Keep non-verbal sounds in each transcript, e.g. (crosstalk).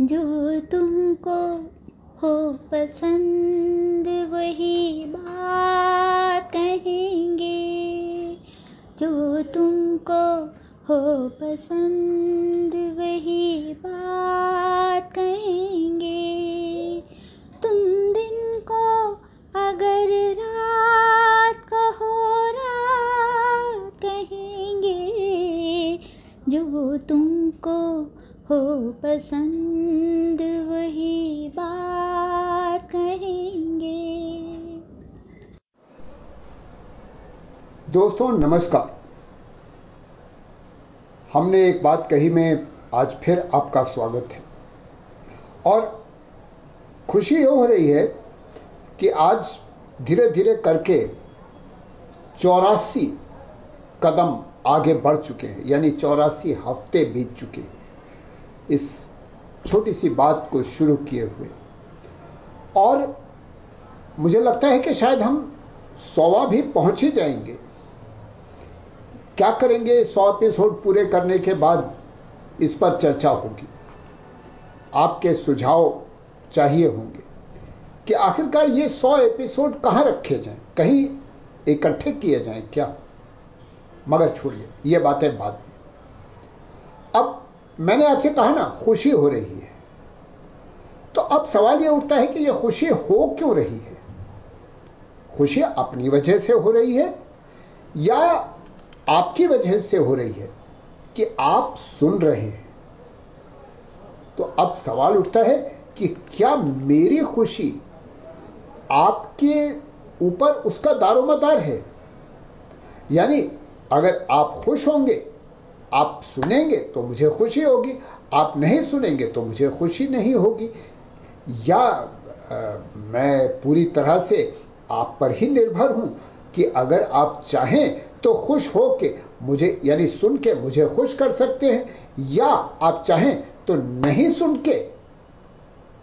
जो तुमको हो पसंद, वही बात कहेंगे। जो तुमको हो पसंद, वही बात कहेंगे। तुम दिन को अगर रात कहो रात कहेंगे, जो तुमको हो पसंद वही बात कहेंगे। दोस्तों, नमस्कार। हमने एक बात कही, में आज फिर आपका स्वागत है। और खुशी हो रही है कि आज धीरे धीरे करके चौरासी कदम आगे बढ़ चुके हैं, यानी चौरासी हफ़्ते बीत चुके हैं। इस छोटी सी बात को शुरू किए हुए। और मुझे लगता है कि शायद हम सौवा भी पहुँच ही जाएँगे। क्या करेंगे? सौ एपिसोड पूरे करने के बाद इस पर चर्चा होगी। आपके सुझाव चाहिए होंगे कि आखिरकार ये सौ एपिसोड कहाँ रखे जाएँ? कहीं इकट्ठे किए जाएँ क्या? मगर छोड़िए, ये बातें बाद में। अब मैंने आपसे कहा ना, खुशी हो रही है। तो अब सवाल यह उठता है कि यह खुशी हो क्यों रही है? खुशी अपनी वजह से हो रही है या आपकी वजह से हो रही है कि आप सुन रहे हैं? तो अब सवाल उठता है कि क्या मेरी खुशी आपके ऊपर उसका दारोमदार है? यानी अगर आप खुश होंगे आप सुनेंगे तो मुझे खुशी होगी आप नहीं सुनेंगे तो मुझे खुशी नहीं होगी। या आ, मैं पूरी तरह से आप पर ही निर्भर हूँ कि अगर आप चाहें तो खुश हो के मुझे यानी सुन के मुझे खुश कर सकते हैं या आप चाहें तो नहीं सुन के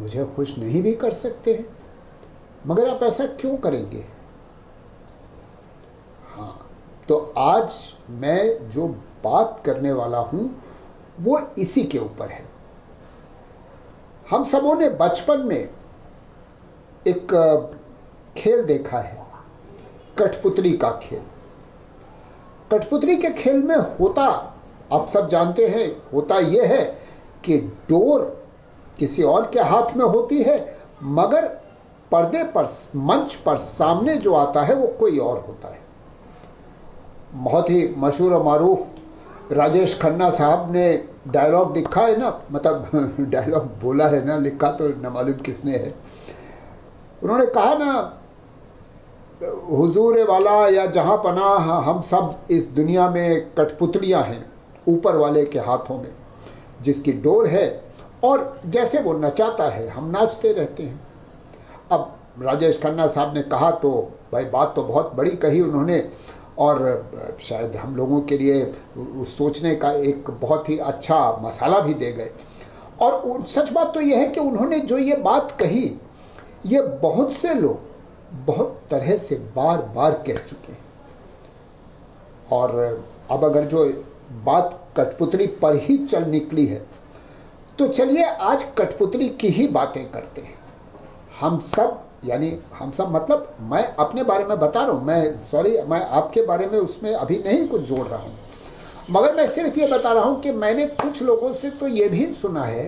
मुझे खुश नहीं भी कर सकते हैं। मगर आप ऐसा क्यों करेंगे? हाँ तो आज मैं जो बात करने वाला हूँ, वो इसी के ऊपर है। हम सबों ने बचपन में एक खेल देखा है, कठपुतली का खेल। कठपुतली के खेल में होता, आप सब जानते हैं, होता यह है कि डोर किसी और के हाथ में होती है, मगर पर्दे पर, मंच पर सामने जो आता है, वो कोई और होता है। बहुत ही मशहूर और मारूफ राजेश खन्ना साहब ने डायलॉग लिखा है ना? मतलब (laughs) डायलॉग बोला है ना, लिखा तो न मालूम किसने है। उन्होंने कहा ना, हुजूर वाला या जहाँ पना, हम सब इस दुनिया में कठपुतलियाँ हैं, ऊपर वाले के हाथों में, जिसकी डोर है, और जैसे वो नचाता है, हम नाचते रहते हैं। अब राजेश खन्ना साहब ने कहा तो भाई बात तो बहुत बड़ी कही उन्होंने और शायद हम लोगों के लिए सोचने का एक बहुत ही अच्छा मसाला भी दे गए। और सच बात तो यह है कि उन्होंने जो ये बात कही, ये बहुत से लोग बहुत तरह से बार बार कह चुके हैं। और, अब अगर जो बात कठपुतली पर ही चल निकली है तो चलिए आज कठपुतली की ही बातें करते हैं। हम सब यानी हम सब मतलब मैं अपने बारे में बता रहा हूँ, मैं सॉरी मैं आपके बारे में उसमें अभी नहीं कुछ जोड़ रहा हूँ। मगर मैं सिर्फ़ ये बता रहा हूँ कि मैंने कुछ लोगों से तो ये भी सुना है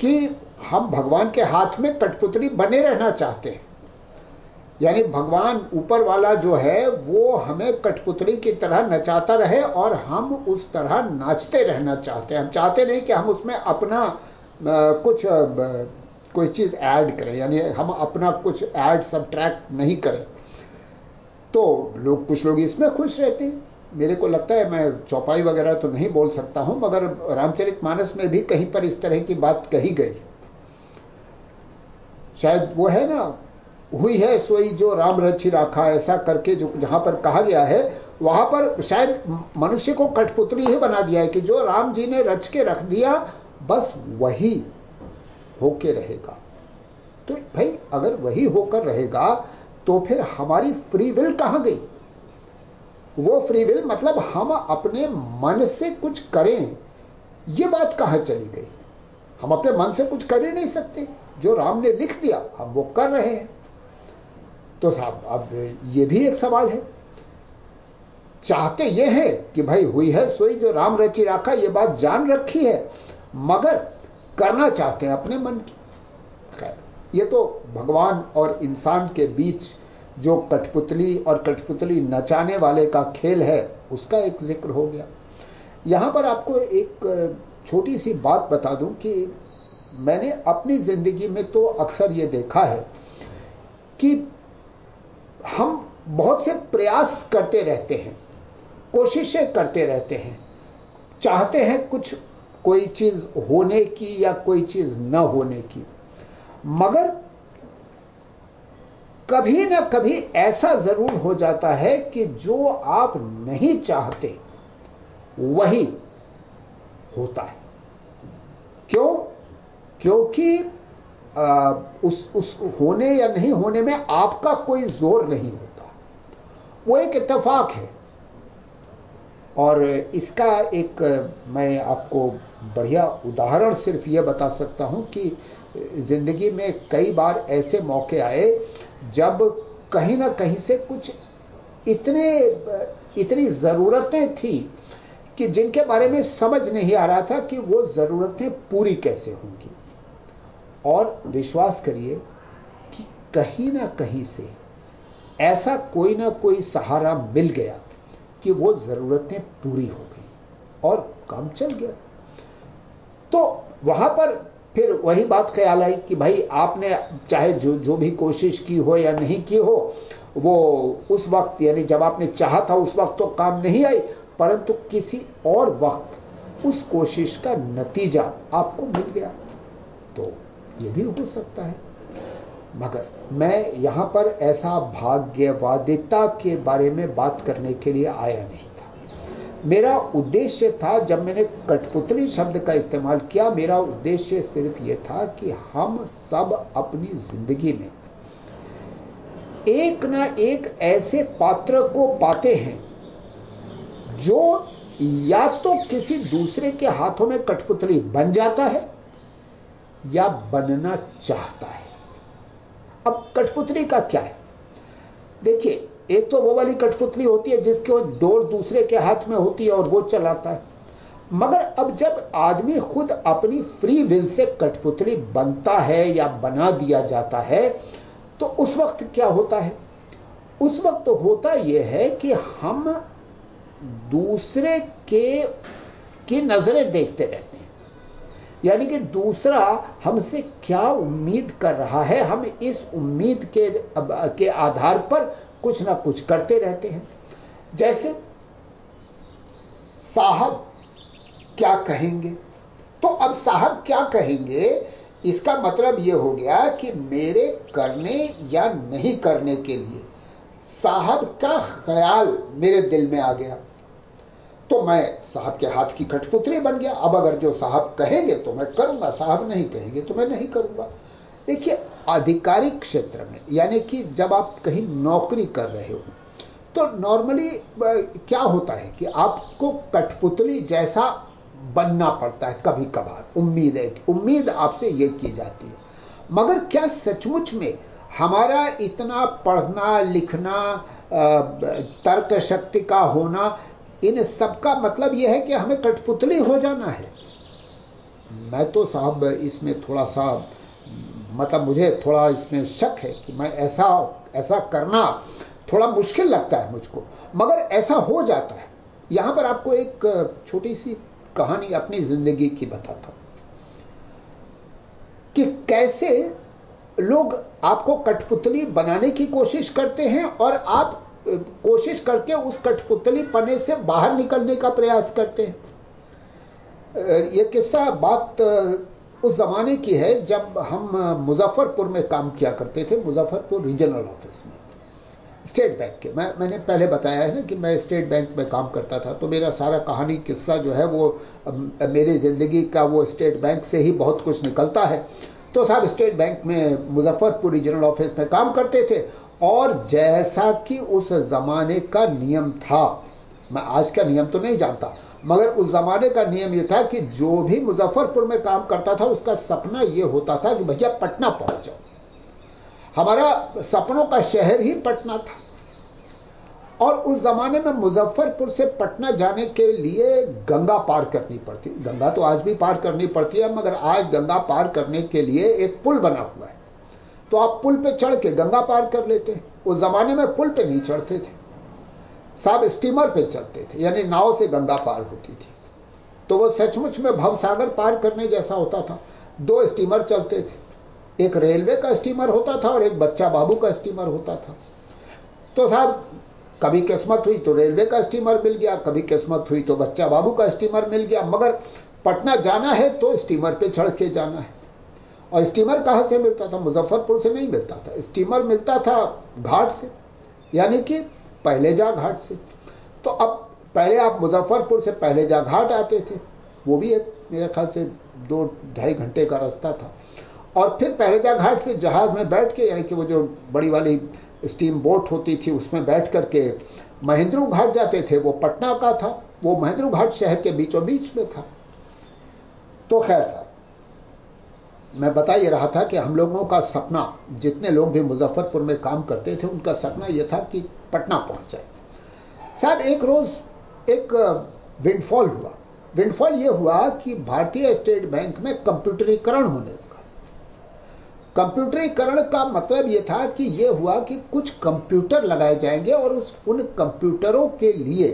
कि हम भगवान के हाथ में कठपुतली बने रहना चाहते हैं। यानी भगवान ऊपर वाला जो है, वो हमें कठपुतली की तरह नचाता रहे और हम उस तरह नाचते रहना चाहते हैं। हम चाहते नहीं कि हम उसमें अपना कुछ कोई चीज़ ऐड करें, यानी हम अपना कुछ ऐड सब नहीं करें तो लोग, कुछ लोग इसमें खुश रहते हैं। मेरे को लगता है मैं चौपाई वगैरह तो नहीं बोल सकता हूँ, मगर रामचरित मानस में भी कहीं पर इस तरह की बात कही गई। शायद वो है ना, हुई है सोई जो राम रची राखा, ऐसा करके जो, जहाँ पर कहा गया है, वहाँ पर शायद मनुष्य को कठपुतली ही बना दिया है कि जो राम जी ने रच के रख दिया, बस वही। होके रहेगा। तो भाई, अगर वही होकर रहेगा तो फिर हमारी फ्री विल कहाँ गई? वो फ्री विल मतलब हम अपने मन से कुछ करें, ये बात कहाँ चली गई? हम अपने मन से कुछ कर ही नहीं सकते। जो राम ने लिख दिया, हम वो कर रहे हैं। तो साहब, अब ये भी एक सवाल है। चाहते ये है कि भाई हुई है सोई जो राम रची राखा, ये बात जान रखी है, मगर करना चाहते हैं अपने मन की। खैर, ये तो भगवान और इंसान के बीच जो कठपुतली और कठपुतली नचाने वाले का खेल है, उसका एक ज़िक्र हो गया। यहाँ पर आपको एक छोटी सी बात बता दूँ कि मैंने अपनी ज़िंदगी में तो अक्सर ये देखा है कि हम बहुत से प्रयास करते रहते हैं, कोशिशें करते रहते हैं, चाहते हैं कुछ कोई चीज़ होने की या कोई चीज़ न होने की। मगर कभी ना कभी ऐसा ज़रूर हो जाता है कि जो आप नहीं चाहते वही होता है। क्यों? क्योंकि आ, उस उस होने या नहीं होने में आपका कोई ज़ोर नहीं होता। वो एक इतफाक है। और इसका एक, मैं आपको बढ़िया उदाहरण सिर्फ़ यह बता सकता हूँ कि ज़िंदगी में कई बार ऐसे मौके आए जब कहीं ना कहीं से कुछ इतने, इतनी जरूरतें थी कि जिनके बारे में समझ नहीं आ रहा था कि वो जरूरतें पूरी कैसे होंगी। और विश्वास करिए कि कहीं ना कहीं से ऐसा कोई ना कोई सहारा मिल गया। कि वो जरूरतें पूरी हो गई और काम चल गया। तो वहाँ पर फिर वही बात ख्याल आई कि भाई आपने चाहे जो जो भी कोशिश की हो या नहीं की हो, वो उस वक्त, यानी जब आपने चाहा था उस वक्त तो काम नहीं आई, परंतु किसी और वक्त उस कोशिश का नतीजा आपको मिल गया। तो ये भी हो सकता है। मगर मैं यहाँ पर ऐसा भाग्यवादिता के बारे में बात करने के लिए आया नहीं था। मेरा उद्देश्य था, जब मैंने कठपुतली शब्द का इस्तेमाल किया, मेरा उद्देश्य सिर्फ़ यह था कि हम सब अपनी ज़िंदगी में एक ना एक ऐसे पात्र को पाते हैं, जो या तो किसी दूसरे के हाथों में कठपुतली बन जाता है या बनना चाहता है। अब कठपुतली का क्या है? देखिए, एक तो वो वाली कठपुतली होती है जिसके डोर दूसरे के हाथ में होती है और वो चलाता है। मगर अब जब आदमी खुद अपनी फ्री विल से कठपुतली बनता है या बना दिया जाता है तो उस वक्त क्या होता है? उस वक्त होता यह है कि हम दूसरे के, की नज़रें देखते रहते हैं। यानी कि दूसरा हमसे क्या उम्मीद कर रहा है, हम इस उम्मीद के के आधार पर कुछ ना कुछ करते रहते हैं। जैसे साहब क्या कहेंगे? तो अब साहब क्या कहेंगे? इसका मतलब यह हो गया कि मेरे करने या नहीं करने के लिए साहब का ख्याल मेरे दिल में आ गया। तो मैं साहब के हाथ की कठपुतली बन गया। अब अगर जो साहब कहेंगे तो मैं करूँगा, साहब नहीं कहेंगे तो मैं नहीं करूँगा। देखिए, आधिकारिक क्षेत्र में, यानी कि जब आप कहीं नौकरी कर रहे हो तो नॉर्मली क्या होता है कि आपको कठपुतली जैसा बनना पड़ता है कभी कभार। उम्मीद है उम्मीद आपसे यह की जाती है। मगर क्या सचमुच में हमारा इतना पढ़ना, लिखना तर्क शक्ति का होना इन सबका मतलब यह है कि हमें कठपुतली हो जाना है। मैं तो साहब इसमें थोड़ा सा मतलब मुझे थोड़ा इसमें शक है कि मैं ऐसा ऐसा करना थोड़ा मुश्किल लगता है मुझको। मगर ऐसा हो जाता है। यहाँ पर आपको एक छोटी सी कहानी अपनी ज़िंदगी की बताता हूँ कि कैसे लोग आपको कठपुतली बनाने की कोशिश करते हैं और आप कोशिश करके उस कठपुतली पने से बाहर निकलने का प्रयास करते हैं। यह किस्सा बात उस जमाने की है जब हम मुजफ्फरपुर में काम किया करते थे, मुजफ्फरपुर रीजनल ऑफ़िस में, स्टेट बैंक के। मैं, मैंने पहले बताया है ना कि मैं स्टेट बैंक में काम करता था तो मेरा सारा कहानी, किस्सा जो है वो मेरी ज़िंदगी का वो स्टेट बैंक से ही बहुत कुछ निकलता है। तो साहब, स्टेट बैंक में मुजफ्फरपुर रीजनल ऑफ़िस में काम करते थे और जैसा कि उस जमाने का नियम था। मैं आज का नियम तो नहीं जानता, मगर उस जमाने का नियम यह था कि जो भी मुजफ्फरपुर में काम करता था, उसका सपना यह होता था कि भैया पटना पहुँच जाओ। हमारा सपनों का शहर ही पटना था। और उस जमाने में मुजफ्फरपुर से पटना जाने के लिए गंगा पार करनी पड़ती। गंगा तो आज भी पार करनी पड़ती है, मगर आज गंगा पार करने के लिए एक पुल बना हुआ है। तो आप पुल पे चढ़ के गंगा पार कर लेते उस जमाने में पुल पे नहीं चढ़ते थे। साहब स्टीमर पे चलते थे, यानी नाव से गंगा पार होती थी। तो वो सचमुच में भवसागर पार करने जैसा होता था। दो स्टीमर चलते थे। एक रेलवे का स्टीमर होता था और एक बच्चा बाबू का स्टीमर होता था। तो साहब, कभी किस्मत हुई तो रेलवे का स्टीमर मिल गया, कभी किस्मत हुई तो बच्चा बाबू का स्टीमर मिल गया। मगर पटना जाना है तो स्टीमर पे चढ़ के जाना है। और स्टीमर कहाँ से मिलता था? मुजफ्फरपुर से नहीं मिलता था। स्टीमर मिलता था घाट से, यानी कि पहले जा घाट से। तो अब पहले आप मुजफ्फरपुर से पहले जा घाट आते थे, वो भी एक मेरे ख्याल से दो ढाई घंटे का रास्ता था। और फिर पहलेजा घाट से जहाज़ में बैठ के, यानी कि वो जो बड़ी वाली स्टीम बोट होती थी, उसमें बैठ करके महेंद्रू घाट जाते थे। वो पटना का था, वो महेंद्रू घाट शहर के बीचों बीच में था। तो खैर सर मैं बता ये रहा था कि हम लोगों का सपना, जितने लोग भी मुजफ्फरपुर में काम करते थे, उनका सपना यह था कि पटना पहुँच जाए साहब, एक रोज एक विंडफॉल हुआ। विंडफॉल यह हुआ कि भारतीय स्टेट बैंक में कंप्यूटरीकरण होने लगा। कंप्यूटरीकरण का मतलब यह था कि यह हुआ कि कुछ कंप्यूटर लगाए जाएँगे और उस, उन कंप्यूटरों के लिए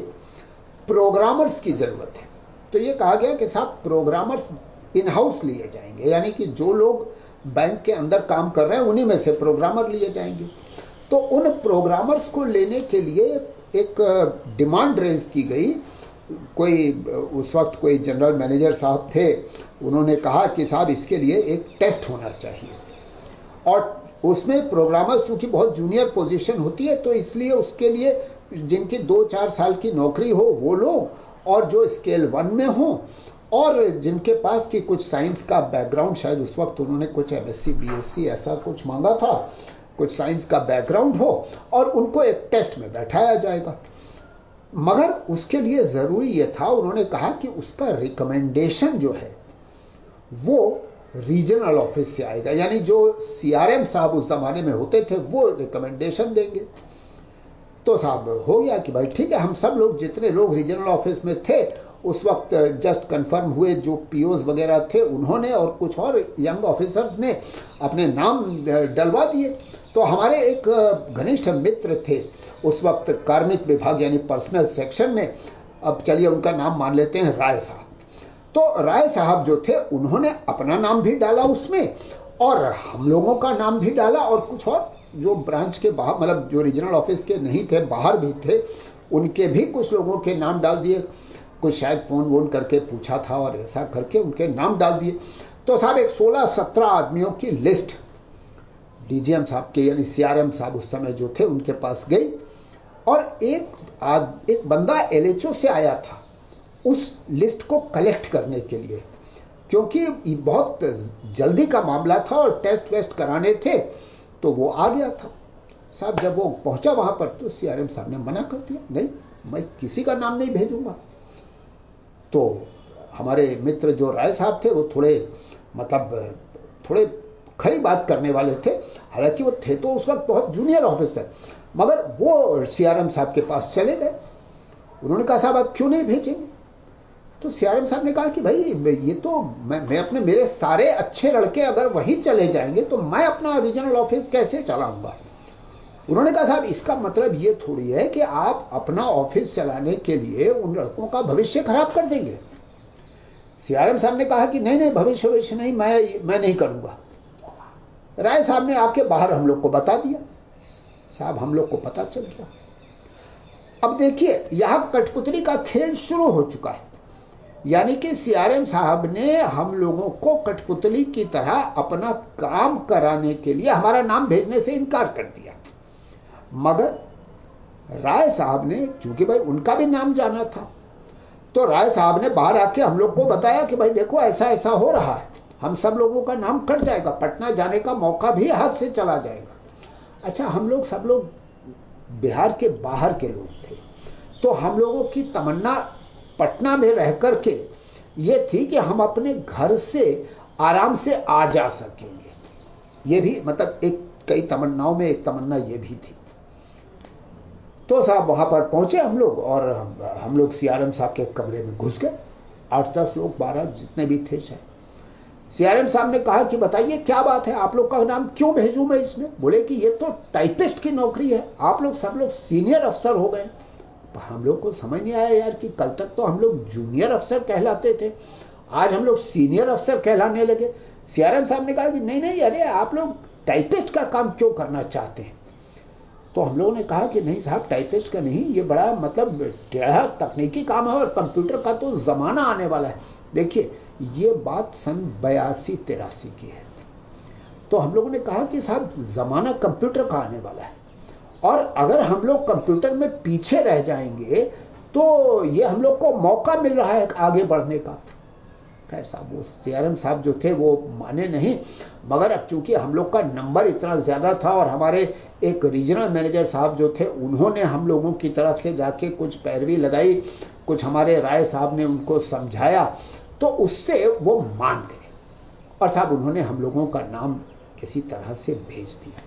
प्रोग्रामर्स की ज़रूरत है। तो यह कहा गया कि साहब, प्रोग्रामर्स इन हाउस लिए जाएँगे। यानी कि जो लोग बैंक के अंदर काम कर रहे हैं, उन्हीं में से प्रोग्रामर लिए जाएँगे। तो उन प्रोग्रामर्स को लेने के लिए एक डिमांड रेज की गई। कोई उस वक्त कोई जनरल मैनेजर साहब थे, उन्होंने कहा कि साहब, इसके लिए एक टेस्ट होना चाहिए। और उसमें प्रोग्रामर्स चूँकि बहुत जूनियर पोजीशन होती है तो इसलिए उसके लिए जिनकी दो चार साल की नौकरी हो, वो लोग और जो स्केल वन में हो और जिनके पास की कुछ साइंस का बैकग्राउंड शायद उस वक्त उन्होंने कुछ एमएससी बीएससी ऐसा कुछ मांगा था, कुछ साइंस का बैकग्राउंड हो, और उनको एक टेस्ट में बैठाया जाएगा। मगर उसके लिए ज़रूरी यह था, उन्होंने कहा कि उसका रिकमेंडेशन जो है, वो रीजनल ऑफ़िस से आएगा। यानी जो सीआरएम साहब उस जमाने में होते थे, वो रिकमेंडेशन देंगे। तो साहब हो गया कि भाई ठीक है, हम सब लोग जितने लोग रीजनल ऑफ़िस में थे उस वक्त जस्ट कंफर्म हुए जो पीओज वगैरह थे उन्होंने और कुछ और यंग ऑफिसर्स ने अपने नाम डलवा दिए। तो हमारे एक घनिष्ठ मित्र थे। उस वक्त कार्मिक विभाग यानी पर्सनल सेक्शन में, अब चलिए उनका नाम मान लेते हैं राय साहब। तो राय साहब जो थे, उन्होंने अपना नाम भी डाला उसमें और हम लोगों का नाम भी डाला और कुछ और जो ब्रांच के बाहर मतलब जो रीजनल ऑफ़िस के नहीं थे, बाहर भी थे, उनके भी कुछ लोगों के नाम डाल दिए। कुछ शायद फ़ोन वोन करके पूछा था और ऐसा करके उनके नाम डाल दिए। तो साहब एक 16-17 आदमियों की लिस्ट डीजीएम साहब के यानी सीआरएम साहब उस समय जो थे उनके पास गई। और एक आद, एक बंदा एलएचओ से आया था उस लिस्ट को कलेक्ट करने के लिए। क्योंकि बहुत जल्दी का मामला था और टेस्ट वेस्ट कराने थे तो वो आ गया था। साहब जब वो पहुँचा वहाँ पर तो सीआरएम साहब ने मना कर दिया। नहीं मैं किसी का नाम नहीं भेजूँगा। तो हमारे मित्र जो राय साहब थे वो थोड़े मतलब थोड़े खरी बात करने वाले थे। हालाँकि वो थे तो उस वक्त बहुत जूनियर ऑफिसर मगर वो सीआरएम साहब के पास चले गए। उन्होंने कहा साहब आप क्यों नहीं भेजेंगे? तो सीआरएम साहब ने कहा कि भाई ये तो मैं, मैं अपने मेरे सारे अच्छे लड़के अगर वहीं चले जाएँगे तो मैं अपना रीजनल ऑफ़िस कैसे चलाऊँगा? उन्होंने कहा, साहब, इसका मतलब ये थोड़ी है कि आप अपना ऑफ़िस चलाने के लिए उन लड़कों का भविष्य खराब कर देंगे। सीआरएम साहब ने कहा कि नहीं नहीं, भविष्य भविष्य नहीं, मैं मैं नहीं करूँगा। राय साहब ने आके बाहर हम लोग को बता दिया। साहब, हम लोग को पता चल गया। अब देखिए, यहाँ कठपुतली का खेल शुरू हो चुका है। यानी कि सीआरएम साहब ने हम लोगों को कठपुतली की तरह अपना काम कराने के लिए हमारा नाम भेजने से इनकार कर दिया। मगर राय साहब ने, चूँकि भाई उनका भी नाम जाना था तो राय साहब ने बाहर आके हम लोग को बताया कि भाई देखो ऐसा ऐसा हो रहा है। हम सब लोगों का नाम कट जाएगा, पटना जाने का मौका भी हाथ से चला जाएगा। अच्छा हम लोग सब लोग बिहार के बाहर के लोग थे तो हम लोगों की तमन्ना पटना में रह करके ये थी कि हम अपने घर से आराम से आ जा सकेंगे। ये भी मतलब एक कई तमन्नाओं में एक तमन्ना ये भी थी। तो साहब वहाँ पर पहुँचे हम लोग और हम, हम लोग सीआरएम साहब के कमरे में घुस गए। आठ दस लोग बारह जितने भी थे शायद। सीआरएम साहब ने कहा कि बताइए क्या बात है? आप लोग का नाम क्यों भेजूं मैं इसमें? बोले कि ये तो टाइपिस्ट की नौकरी है। आप लोग सब लोग सीनियर अफसर हो गए। हम लोग को समझ नहीं आया यार कि कल तक तो हम लोग जूनियर अफसर कहलाते थे। आज हम लोग सीनियर अफसर कहलाने लगे। सीआरएम साहब ने कहा कि नहीं नहीं अरे आप लोग टाइपिस्ट का काम क्यों करना चाहते हैं? तो हम लोगों ने कहा कि नहीं साहब टाइपिस्ट का नहीं, ये बड़ा मतलब टेढ़ा तकनीकी काम है और कंप्यूटर का तो जमाना आने वाला है। देखिए, ये बात सन बयासी तिरासी की है। तो हम लोगों ने कहा कि साहब, जमाना कंप्यूटर का आने वाला है। और अगर हम लोग कंप्यूटर में पीछे रह जाएँगे तो ये हम लोग को मौका मिल रहा है आगे बढ़ने का। साहब, वो सीआरएम साहब जो थे, वो माने नहीं। मगर अब चूँकि हम लोग का नंबर इतना ज़्यादा था और हमारे एक रीजनल मैनेजर साहब जो थे, उन्होंने हम लोगों की तरफ़ से जाके कुछ पैरवी लगाई, कुछ हमारे राय साहब ने उनको समझाया तो उससे वो मान गए। और साहब, उन्होंने हम लोगों का नाम किसी तरह से भेज दिया।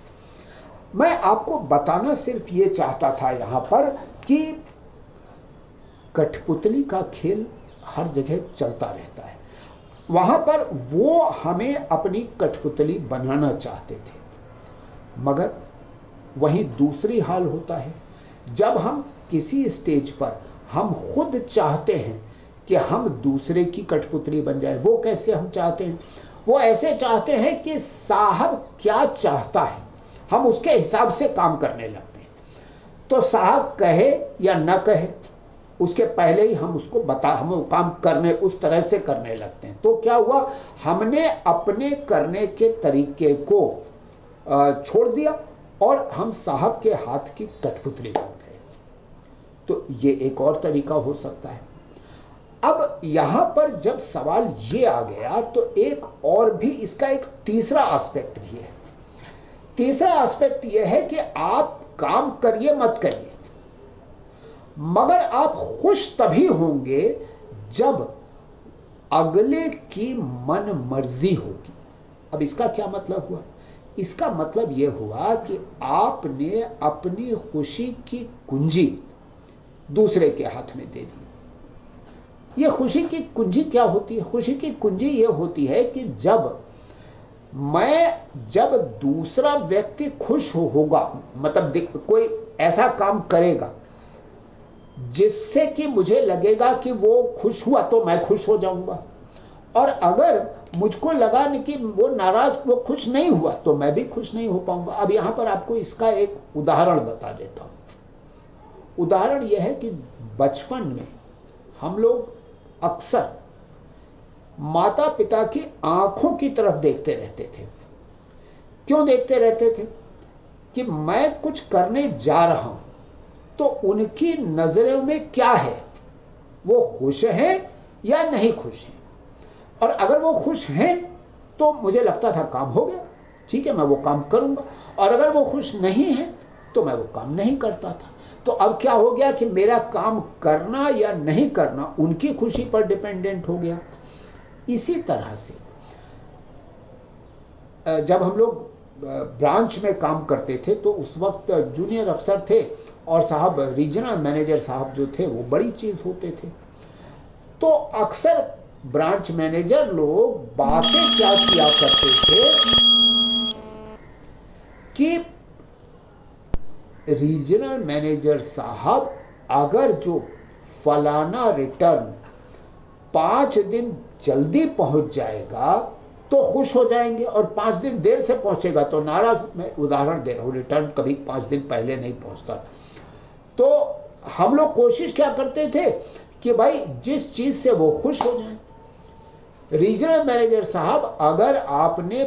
मैं आपको बताना सिर्फ़ ये चाहता था यहाँ पर कि कठपुतली का खेल हर जगह चलता रहता है। वहाँ पर वो हमें अपनी कठपुतली बनाना चाहते थे। मगर वहीं दूसरी हाल होता है। जब हम किसी स्टेज पर हम खुद चाहते हैं कि हम दूसरे की कठपुतली बन जाए, वो कैसे हम चाहते हैं? वो ऐसे चाहते हैं कि साहब क्या चाहता है? हम उसके हिसाब से काम करने लगते हैं। तो साहब कहे या न कहे, उसके पहले ही हम उसको बता, हम काम करने, उस तरह से करने लगते हैं। तो क्या हुआ? हमने अपने करने के तरीके को छोड़ दिया। और हम साहब के हाथ की कठपुतली बन गए। तो ये एक और तरीका हो सकता है। अब यहाँ पर जब सवाल ये आ गया तो एक और भी इसका एक तीसरा एस्पेक्ट भी है। तीसरा एस्पेक्ट यह है कि आप काम करिए, मत करिए। मगर आप खुश तभी होंगे जब अगले की मन मर्ज़ी होगी। अब इसका क्या मतलब हुआ? इसका मतलब यह हुआ कि आपने अपनी खुशी की कुंजी दूसरे के हाथ में दे दी। यह खुशी की कुंजी क्या होती है? खुशी की कुंजी यह होती है कि जब मैं जब दूसरा व्यक्ति खुश हो, होगा मतलब कोई ऐसा काम करेगा जिससे कि मुझे लगेगा कि वो खुश हुआ तो मैं खुश हो जाऊँगा। और अगर मुझको लगा नहीं कि वो नाराज़, वो खुश नहीं हुआ तो मैं भी खुश नहीं हो पाऊँगा। अब यहाँ पर आपको इसका एक उदाहरण बता देता हूँ। उदाहरण यह है कि बचपन में हम लोग अक्सर माता पिता की आँखों की तरफ़ देखते रहते थे। क्यों देखते रहते थे? कि मैं कुछ करने जा रहा हूँ तो उनकी नज़रों में क्या है? वो खुश हैं या नहीं खुश हैं? और अगर वो खुश हैं तो मुझे लगता था काम हो गया। ठीक है, मैं वो काम करूँगा। और अगर वो खुश नहीं है तो मैं वो काम नहीं करता था। तो अब क्या हो गया कि मेरा काम करना या नहीं करना, उनकी खुशी पर डिपेंडेंट हो गया। इसी तरह से जब हम लोग ब्रांच में काम करते थे तो उस वक्त जूनियर अफसर थे और साहब रीजनल मैनेजर साहब जो थे, वो बड़ी चीज़ होते थे। तो अक्सर ब्रांच मैनेजर लोग बातें क्या किया करते थे कि रीजनल मैनेजर साहब, अगर जो फलाना रिटर्न पाँच दिन जल्दी पहुँच जाएगा तो खुश हो जाएँगे और पाँच दिन देर से पहुंचेगा। तो नाराज़ मैं उदाहरण दे रहा हूँ, रिटर्न कभी पाँच दिन पहले नहीं पहुँचता। तो हम लोग कोशिश क्या करते थे कि भाई जिस चीज़ से वो खुश हो जाए रीजनल मैनेजर साहब, अगर आपने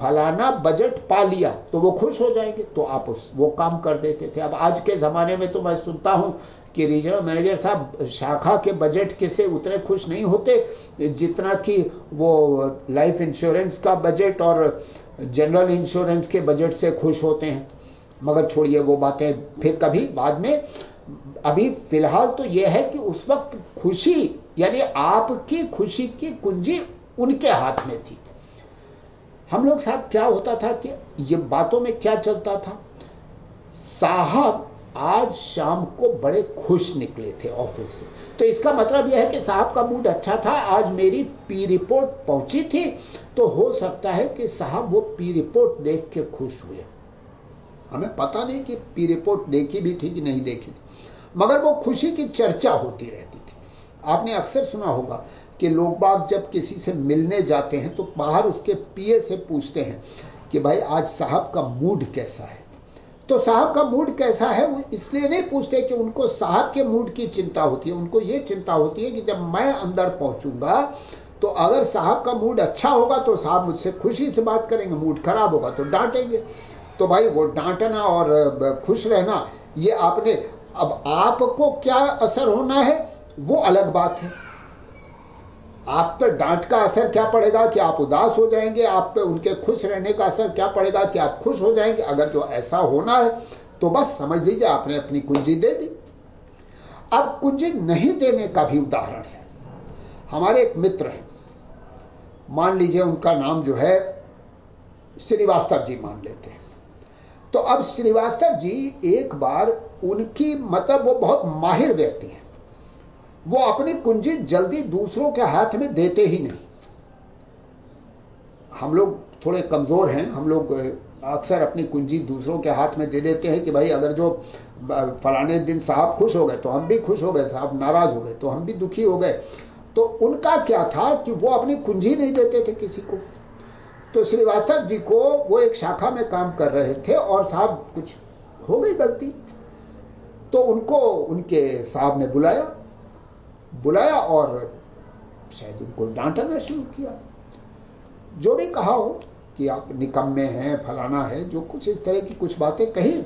फलाना बजट पा लिया तो वो खुश हो जाएँगे। तो आप उस, वो काम कर देते थे। अब आज के जमाने में तो मैं सुनता हूँ कि रीजनल मैनेजर साहब शाखा के बजट के से उतने खुश नहीं होते, जितना कि वो लाइफ इंश्योरेंस का बजट और जनरल इंश्योरेंस के बजट से खुश होते हैं। मगर छोड़िए वो बातें, फिर कभी बाद में अभी फ़िलहाल तो यह है कि उस वक्त खुशी, यानी आपकी खुशी की कुंजी उनके हाथ में थी। हम लोग साहब, क्या होता था कि ये बातों में क्या चलता था? साहब आज शाम को बड़े खुश निकले थे ऑफ़िस से। तो इसका मतलब यह है कि साहब का मूड अच्छा था, आज मेरी पी रिपोर्ट पहुँची थी तो हो सकता है कि साहब वो पी रिपोर्ट देख के खुश हुए। हमें पता नहीं कि पी रिपोर्ट देखी भी थी कि नहीं देखी। थी मगर वो खुशी की चर्चा होती रहती थी। आपने अक्सर सुना होगा कि लोग बाग जब किसी से मिलने जाते हैं तो बाहर उसके पीए से पूछते हैं कि भाई, आज साहब का मूड कैसा है? तो साहब का मूड कैसा है? वो इसलिए नहीं पूछते कि उनको साहब के मूड की चिंता होती है। उनको ये चिंता होती है कि जब मैं अंदर पहुंचूँगा तो अगर साहब का मूड अच्छा होगा तो साहब मुझसे खुशी से बात करेंगे, मूड खराब होगा तो डांटेंगे। तो भाई, वो डांटना और खुश रहना, ये आपने अब आपको क्या असर होना है, वो अलग बात है। आप पर डांट का असर क्या पड़ेगा कि आप उदास हो जाएँगे, आप पे उनके खुश रहने का असर क्या पड़ेगा कि आप खुश हो जाएँगे। अगर जो ऐसा होना है तो बस समझ लीजिए आपने अपनी कुंजी दे दी। अब कुंजी नहीं देने का भी उदाहरण है। हमारे एक मित्र हैं। मान लीजिए उनका नाम जो है, श्रीवास्तव जी मान लेते हैं। तो अब श्रीवास्तव जी एक बार उनकी मतलब वो बहुत माहिर व्यक्ति है। वो अपनी कुंजी जल्दी दूसरों के हाथ में देते ही नहीं। हम लोग थोड़े कमज़ोर हैं। हम लोग अक्सर अपनी कुंजी दूसरों के हाथ में दे देते हैं कि भाई, अगर जो फलाने दिन साहब खुश हो गए तो हम भी खुश हो गए, साहब नाराज़ हो गए तो हम भी दुखी हो गए। तो उनका क्या था कि वो अपनी कुंजी नहीं देते थे किसी को। तो श्रीवास्तव जी को वो एक शाखा में काम कर रहे थे और साहब कुछ हो गई गलती। तो उनको, उनके साहब ने बुलाया। बुलाया और शायद उनको डांटना शुरू किया। जो भी कहा हो कि आप निकम्मे हैं, फलाना है, जो कुछ इस तरह की कुछ बातें कही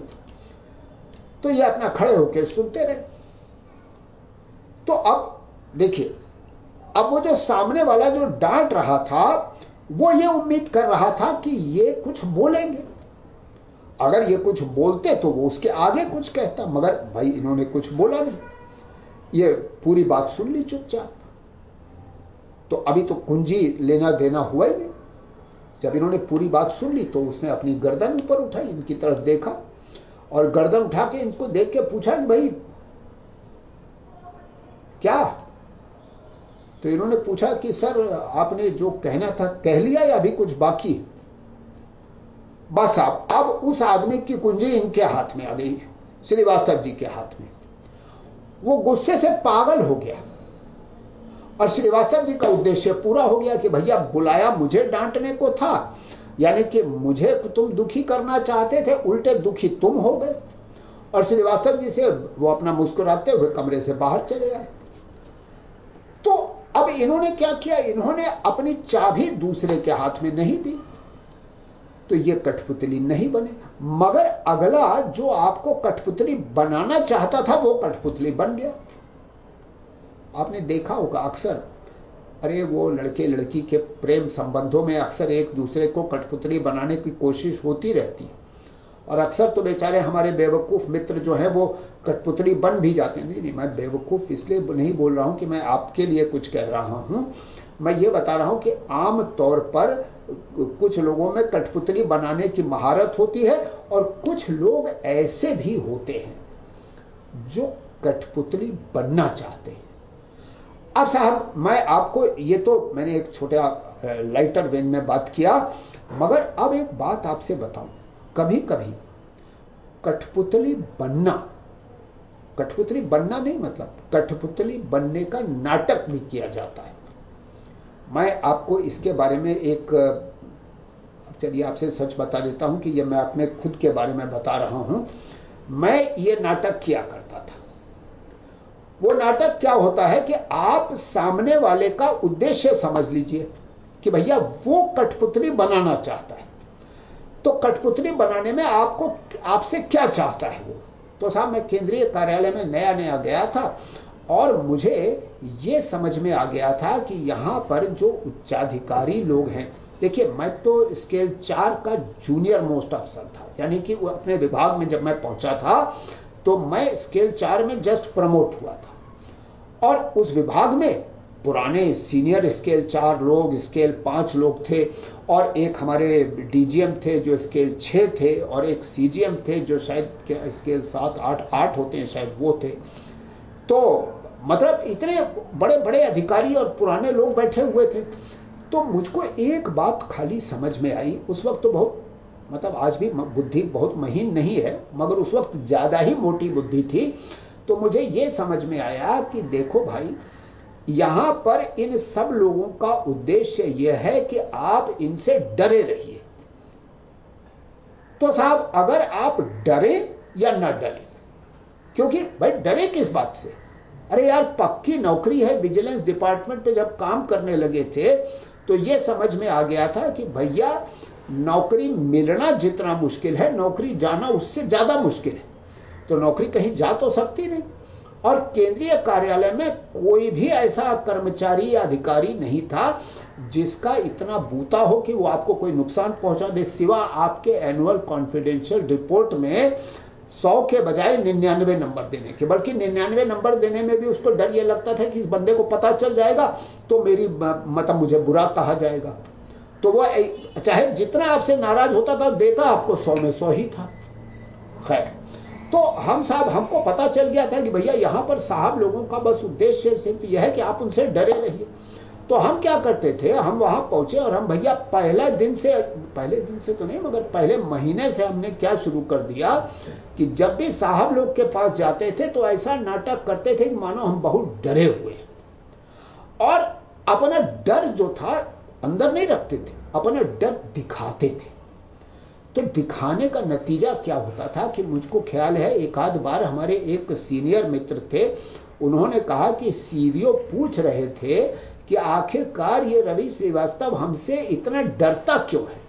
तो ये अपना खड़े होकर सुनते रहे। तो अब देखिए, अब वो जो सामने वाला जो डांट रहा था, वो ये उम्मीद कर रहा था कि ये कुछ बोलेंगे। अगर ये कुछ बोलते तो वो उसके आगे कुछ कहता, मगर भाई इन्होंने कुछ बोला नहीं। ये पूरी बात सुन ली चुपचाप। तो अभी तो कुंजी लेना देना हुआ ही नहीं। जब इन्होंने पूरी बात सुन ली तो उसने अपनी गर्दन ऊपर उठाई, इनकी तरफ़ देखा और गर्दन उठा के इनको देख के पूछा कि भाई, क्या? तो इन्होंने पूछा कि, सर, आपने जो कहना था, कह लिया या अभी कुछ बाकी? बस आप अब उस आदमी की कुंजी इनके हाथ में आ गई, श्रीवास्तव जी के हाथ में। वो गुस्से से पागल हो गया। और श्रीवास्तव जी का उद्देश्य पूरा हो गया कि भैया, बुलाया मुझे डांटने को था, यानी कि मुझे तुम दुखी करना चाहते थे, उल्टे दुखी तुम हो गए। और श्रीवास्तव जी से वो अपना मुस्कुराते हुए कमरे से बाहर चले आए। तो अब इन्होंने क्या किया? इन्होंने अपनी चाबी दूसरे के हाथ में नहीं दी। तो ये कठपुतली नहीं बने। मगर अगला जो आपको कठपुतली बनाना चाहता था, वो कठपुतली बन गया। आपने देखा होगा अक्सर, अरे वो लड़के लड़की के प्रेम संबंधों में अक्सर एक दूसरे को कठपुतली बनाने की कोशिश होती रहती है। और अक्सर तो बेचारे हमारे बेवकूफ़ मित्र जो हैं, वो कठपुतली बन भी जाते हैं। नहीं नहीं, मैं बेवकूफ़ इसलिए नहीं बोल रहा हूँ कि मैं आपके लिए कुछ कह रहा हूँ। मैं ये बता रहा हूँ कि आम तौर पर कुछ लोगों में कठपुतली बनाने की महारत होती है और कुछ लोग ऐसे भी होते हैं जो कठपुतली बनना चाहते हैं। अब साहब, मैं आपको ये तो मैंने एक छोटा लाइटर वेन में बात किया, मगर अब एक बात आपसे बताऊँ। कभी कभी कठपुतली बनना कठपुतली बनना नहीं मतलब कठपुतली बनने का नाटक भी किया जाता है। मैं आपको इसके बारे में एक, चलिए आपसे सच बता देता हूँ कि ये मैं अपने खुद के बारे में बता रहा हूँ। मैं ये नाटक किया करता था। वो नाटक क्या होता है कि आप सामने वाले का उद्देश्य समझ लीजिए कि भैया वो कठपुतली बनाना चाहता है। तो कठपुतली बनाने में आपको, आपसे क्या चाहता है वो? तो साहब, मैं केंद्रीय कार्यालय में नया नया गया था। और मुझे ये समझ में आ गया था कि यहाँ पर जो उच्चाधिकारी लोग हैं, देखिए, मैं तो स्केल चार का जूनियर मोस्ट अफसर था, यानी कि वो अपने विभाग में जब मैं पहुँचा था तो मैं स्केल चार में जस्ट प्रमोट हुआ था। और उस विभाग में पुराने सीनियर स्केल चार लोग स्केल पाँच लोग थे, और एक हमारे डीजीएम थे जो स्केल छह थे, और एक सीजीएम थे जो शायद स्केल सात, आठ आठ होते हैं, शायद वो थे। तो मतलब इतने बड़े बड़े अधिकारी और पुराने लोग बैठे हुए थे। तो मुझको एक बात खाली समझ में आई। उस वक्त तो बहुत मतलब आज भी बुद्धि बहुत महीन नहीं है, मगर उस वक्त ज़्यादा ही मोटी बुद्धि थी। तो मुझे यह समझ में आया कि देखो भाई, यहाँ पर इन सब लोगों का उद्देश्य यह है कि आप इनसे डरे रहिए। तो साहब, अगर आप डरे या ना डरे, क्योंकि भाई, डरे किस बात से? अरे यार, पक्की नौकरी है विजिलेंस डिपार्टमेंट पे जब काम करने लगे थे तो यह समझ में आ गया था कि भैया, नौकरी मिलना जितना मुश्किल है, नौकरी जाना उससे ज़्यादा मुश्किल है। तो नौकरी कहीं जा तो सकती नहीं। और केंद्रीय कार्यालय में कोई भी ऐसा कर्मचारी या अधिकारी नहीं था, जिसका इतना बूता हो कि वो आपको कोई नुकसान पहुँचा दे, सिवा आपके एनुअल कॉन्फिडेंशियल रिपोर्ट में सौ के बजाय निन्यानवे नंबर देने के, बल्कि निन्यानवे नंबर देने में भी उसको डर यह लगता था कि इस बंदे को पता चल जाएगा तो मेरी मतलब मुझे बुरा कहा जाएगा। तो वो चाहे जितना आपसे नाराज़ होता था, देता आपको सौ में सौ ही था। खैर तो हम साहब, हमको पता चल गया था कि भैया यहाँ पर साहब लोगों का बस उद्देश्य सिर्फ़ यह है कि आप उनसे डरे रहिए। तो हम क्या करते थे? हम वहाँ पहुँचे और हम, भैया, पहले दिन से, पहले दिन से तो नहीं, मगर पहले महीने से हमने क्या शुरू कर दिया कि जब भी साहब लोग के पास जाते थे तो ऐसा नाटक करते थे कि मानो हम बहुत डरे हुए और अपना डर जो था, अंदर नहीं रखते थे, अपना डर दिखाते थे। तो दिखाने का नतीजा क्या होता था कि मुझको ख्याल है एक आध बार हमारे एक सीनियर मित्र थे, उन्होंने कहा कि सीवीओ पूछ रहे थे कि आखिरकार ये रवि श्रीवास्तव हमसे इतना डरता क्यों है?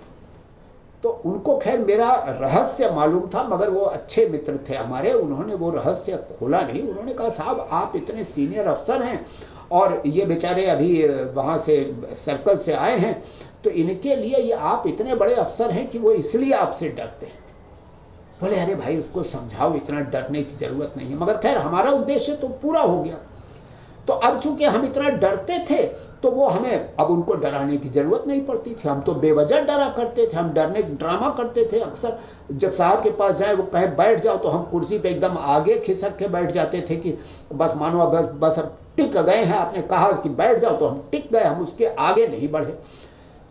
तो उनको खैर मेरा रहस्य मालूम था, मगर वो अच्छे मित्र थे हमारे, उन्होंने वो रहस्य खोला नहीं। उन्होंने कहा, साहब, आप इतने सीनियर अफसर हैं और ये बेचारे अभी वहाँ से सर्कल से आए हैं तो इनके लिए ये आप इतने बड़े अफसर हैं कि वो इसलिए आपसे डरते हैं। बोले, अरे भाई, उसको समझाओ, इतना डरने की ज़रूरत नहीं है। मगर खैर, हमारा उद्देश्य तो पूरा हो गया। तो अब चूँकि हम इतना डरते थे तो वो हमें, अब उनको डराने की ज़रूरत नहीं पड़ती थी। हम तो बेवजह डरा करते थे, हम डरने, ड्रामा करते थे। अक्सर जब साहब के पास जाए, वो कहे, बैठ जाओ। तो हम कुर्सी पे एकदम आगे खिसक के बैठ जाते थे कि, बस मानो, अब बस अब टिक गए हैं। आपने कहा कि, बैठ जाओ। तो हम टिक गए, हम उसके आगे नहीं बढ़े।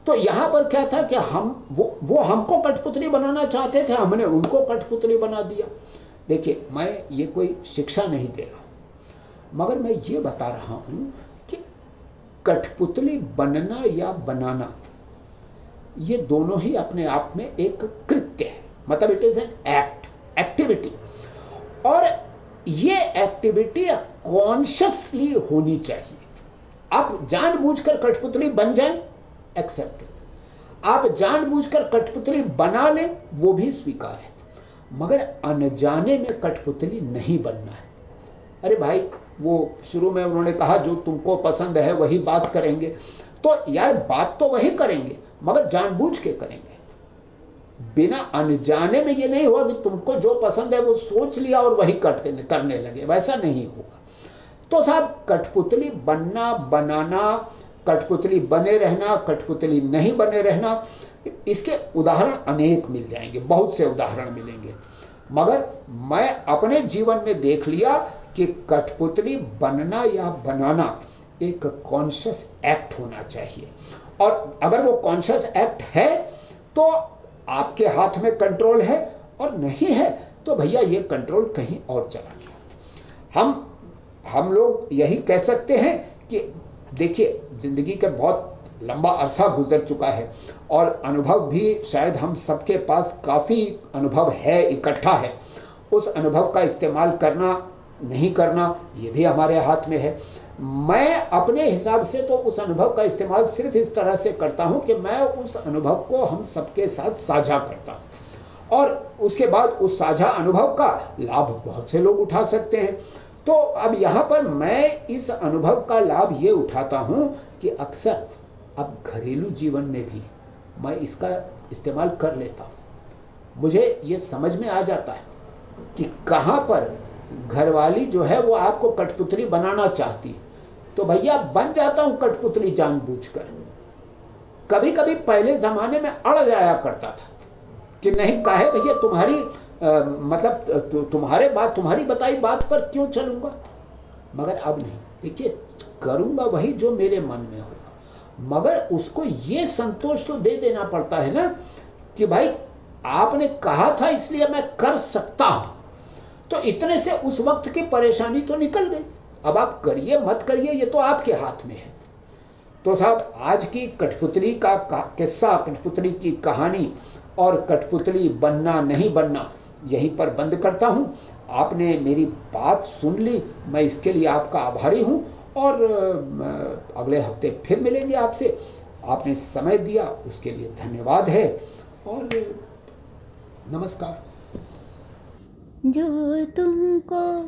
तो यहाँ पर क्या था कि हम, वो वो हमको कठपुतली बनाना चाहते थे, हमने उनको कठपुतली बना दिया। देखिए, मैं ये कोई शिक्षा नहीं दे रहा। मगर मैं ये बता रहा हूँ कि कठपुतली बनना या बनाना, ये दोनों ही अपने आप में एक कृत्य है। मतलब it is an act activity और ये एक्टिविटी कॉन्शियसली होनी चाहिए। आप जानबूझकर कठपुतली बन जाए एक्सेप्टेड आप जानबूझकर कठपुतली बना लें, वो भी स्वीकार है। मगर अनजाने में कठपुतली नहीं बनना है। अरे भाई वो शुरू में उन्होंने कहा, जो तुमको पसंद है, वही बात करेंगे। तो यार, बात तो वही करेंगे, मगर जानबूझ के करेंगे। बिना अनजाने में ये नहीं हुआ कि तुमको जो पसंद है वो सोच लिया और वही करते, करने लगे। वैसा नहीं होगा तो साहब, कठपुतली बनना, बनाना, कठपुतली बने रहना, कठपुतली नहीं बने रहना, इसके उदाहरण अनेक मिल जाएँगे, बहुत से उदाहरण मिलेंगे। मगर मैं अपने जीवन में देख लिया कि कठपुतली बनना या बनाना एक कॉन्शियस एक्ट होना चाहिए। और अगर वो कॉन्शियस एक्ट है तो आपके हाथ में कंट्रोल है और नहीं है तो भैया ये कंट्रोल कहीं और चला गया। हम हम लोग यही कह सकते हैं कि देखिए, ज़िंदगी का बहुत लंबा अरसा गुजर चुका है और अनुभव भी शायद हम सबके पास काफ़ी अनुभव है, इकट्ठा है। उस अनुभव का इस्तेमाल करना नहीं करना यह भी हमारे हाथ में है। मैं अपने हिसाब से तो उस अनुभव का इस्तेमाल सिर्फ़ इस तरह से करता हूँ कि मैं उस अनुभव को हम सबके साथ साझा करता हूँ। और उसके बाद उस साझा अनुभव का लाभ बहुत से लोग उठा सकते हैं। तो अब यहाँ पर मैं इस अनुभव का लाभ यह उठाता हूँ कि अक्सर अब घरेलू जीवन में भी मैं इसका इस्तेमाल कर लेता हूँ। मुझे यह समझ में आ जाता है कि कहाँ पर घरवाली जो है वो आपको कठपुतली बनाना चाहती तो भैया बन जाता हूँ कठपुतली जानबूझकर। कभी कभी पहले जमाने में अड़ जाया करता था कि नहीं कहे भैया तुम्हारी आ, मतलब तु, तुम्हारे बात तुम्हारी बताई बात पर क्यों चलूँगा? मगर अब नहीं। देखिए करूँगा वही जो मेरे मन में होगा मगर उसको यह संतोष तो दे देना पड़ता है ना कि भाई आपने कहा था इसलिए मैं कर सकता हूँ। तो इतने से उस वक्त की परेशानी तो निकल गई। अब आप करिए, मत करिए, ये तो आपके हाथ में है। तो साहब, आज की कठपुतली का किस्सा, कठपुतली की कहानी और कठपुतली बनना नहीं बनना, यहीं पर बंद करता हूँ। आपने मेरी बात सुन ली, मैं इसके लिए आपका आभारी हूँ और अगले हफ़्ते फिर मिलेंगे आपसे। आपने समय दिया, उसके लिए धन्यवाद है और, नमस्कार। जो तुमको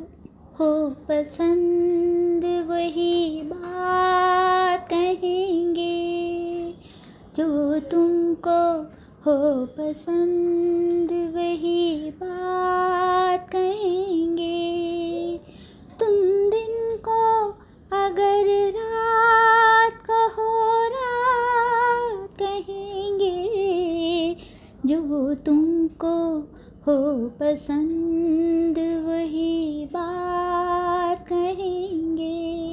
हो पसंद, वही बात कहेंगे। जो तुमको हो पसंद, वही बात कहेंगे। तुम दिन को अगर रात कहो रात कहेंगे, जो तुमको हो पसंद वही बात कहेंगे।